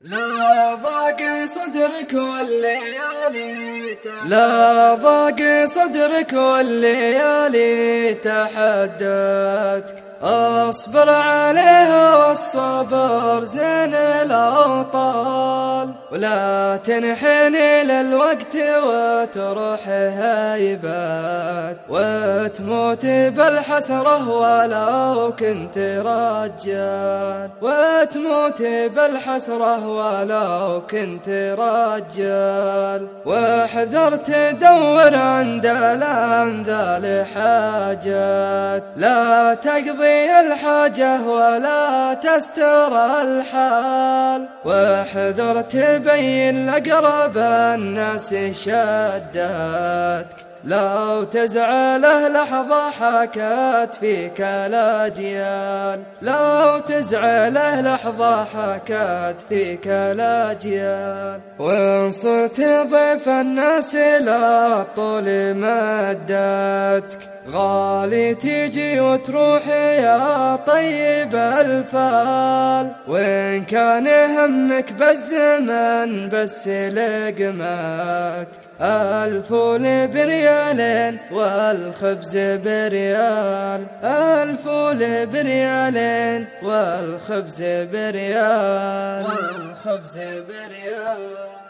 لا ضاق صدرك والليالي لا ضاق صدرك والليالي تحدتك أصبر عليها والصبر زين الاوطال ولا تنحني للوقت وتروح هايبات وتموت بالحسرة ولو كنت رجال. وتموت بالحسرة ولو كنت رجال. واحذر تدور عند الأنذال حاجات. لا تقضي الحاجة ولا تستر الحال. واحذر تبين لقرب الناس شداتك لو تزعله لحظة حكت فيك الأجيال لو تزعله لحظة حكت فيك الأجيال وإن صرت ضيف الناس لا طول مدتك. غالي تجي وتروح يا طيب الفال. وين كان همك بالزمن بس لقمتك. الفول بريالين والخبز بريال الفول بريالين والخبز بريال والخبز بريال